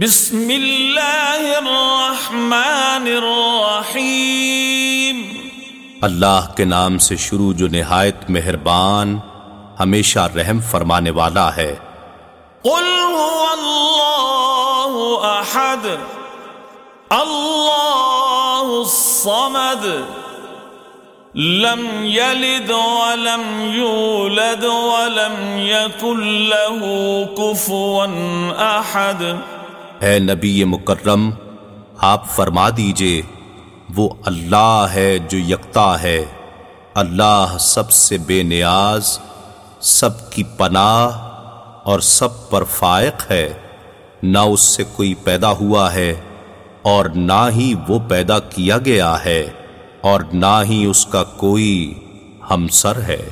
بسم اللہ الرحمن الرحیم۔ اللہ کے نام سے شروع جو نہایت مہربان ہمیشہ رحم فرمانے والا ہے۔ قل هو اللہ احد اللہ الصمد۔ لم يلد ولم يولد ولم يكن له كفوا احد۔ اے نبی مکرم، آپ فرما دیجیے، وہ اللہ ہے جو یکتا ہے۔ اللہ سب سے بے نیاز، سب کی پناہ اور سب پر فائق ہے۔ نہ اس سے کوئی پیدا ہوا ہے اور نہ ہی وہ پیدا کیا گیا ہے اور نہ ہی اس کا کوئی ہمسر ہے۔